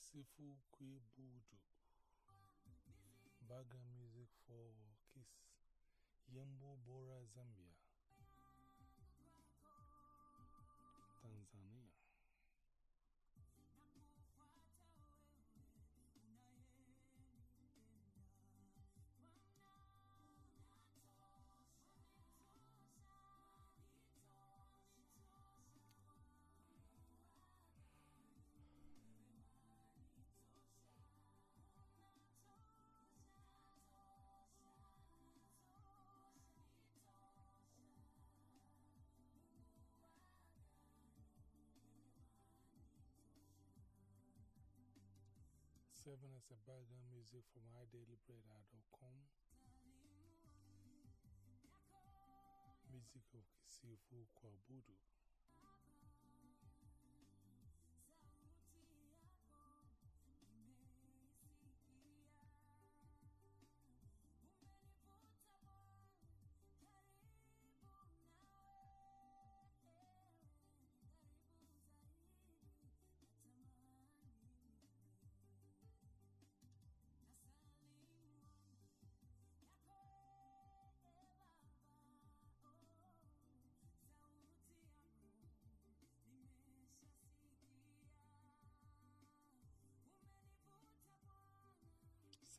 Kisifu Kwe Budu. Background music for Kiss. Yembo Bora, Zambia. Serving as a background music from idailybread.com. Music of Kisifu Kwabudu.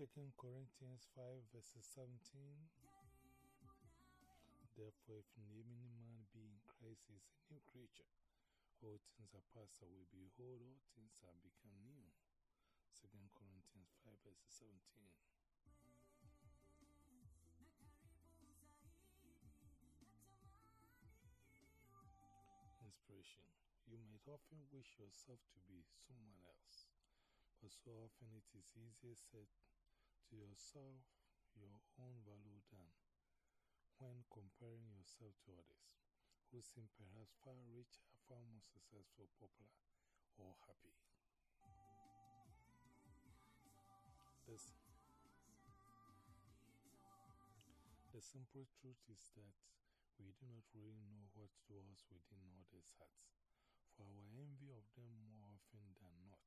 Second Corinthians 5 verses 17. Therefore, if naming man be in Christ is a new creature, all things are passed away. Behold, all things are become new. Second Corinthians 5 verses 17. Inspiration. You might often wish yourself to be someone else, but so often it is easier said to yourself your own value than when comparing yourself to others who seem perhaps far richer, far more successful, popular, or happy. This, the simple truth is that we do not really know what dwells within others' hearts, for our envy of them more often than not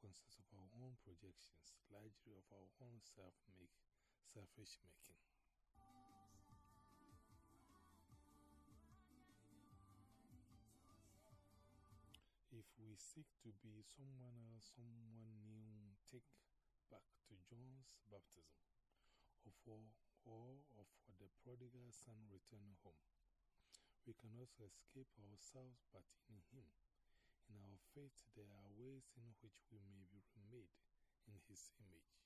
consists of our own projections, largely of our own self make, selfish making. If we seek to be someone else, someone new, take back to John's baptism, or for, or, or for the prodigal son returning home. We cannot escape ourselves but in Him. Faith, there are ways in which we may be remade in His image.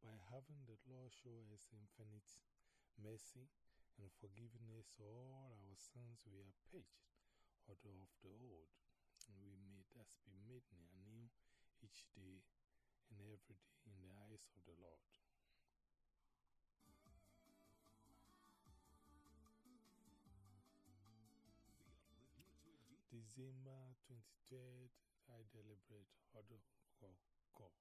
By having the Lord show us infinite mercy and forgiveness all our sins we have purged out of the old, and we may thus be made anew each day and every day in the eyes of the Lord. December 23rd, I deliberate order call. call.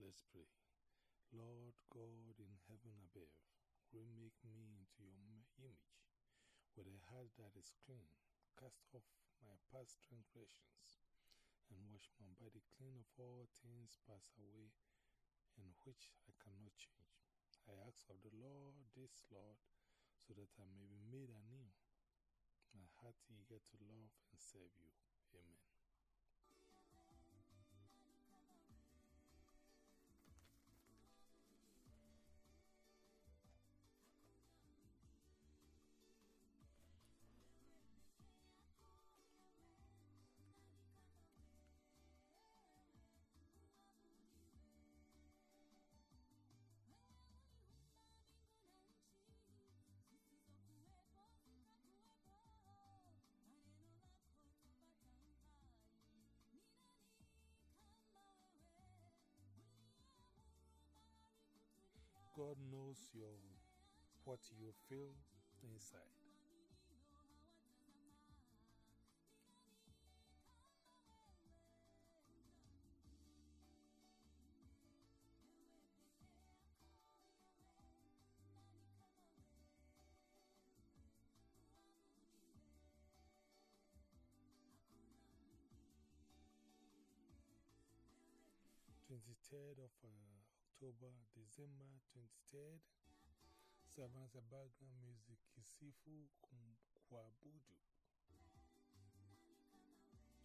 Let's pray. Lord God in heaven above, remake me into your image with a heart that is clean. Cast off my past transgressions and wash my body clean of all things passed away and which I cannot change. I ask of the Lord this, Lord, so that I may be made anew, my heart eager to love and serve you. Amen. God knows your, what you feel inside. Twenty third of uh, October, December 23rd. Seven as a background music, Kisifu Kwabudu.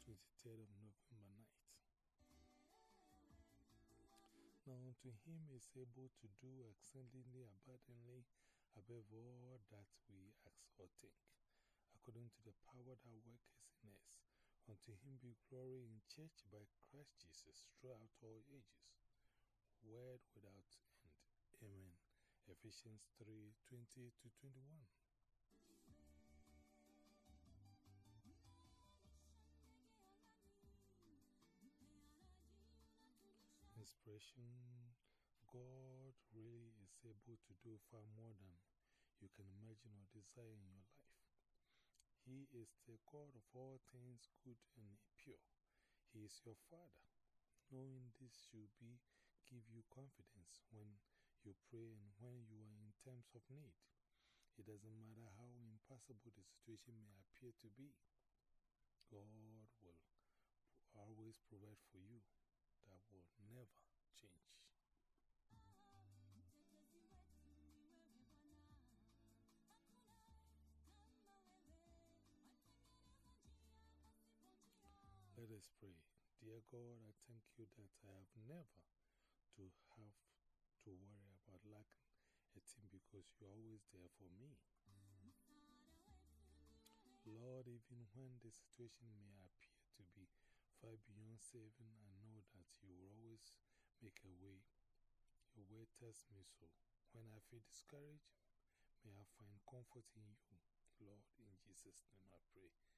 23rd of November night. Now unto him is able to do exceedingly abundantly above all that we ask or think, according to the power that worketh in us. Unto him be glory in church by Christ Jesus throughout all ages, word without end. Amen. Ephesians 3 20 to 21. Inspiration God really is able to do far more than you can imagine or desire in your life. He is the God of all things good and pure. He is your Father. Knowing this should be give you confidence when you pray and when you are in times of need. It doesn't matter how impossible the situation may appear to be, God will always provide for you that will never change. Let us pray. Dear God, I thank you that I have never to have to worry about lacking a thing because you're always there for me. Lord, even when the situation may appear to be far beyond saving, I know that you will always make a way. Your word tells me so. When I feel discouraged, may I find comfort in you. Lord, in Jesus' name I pray.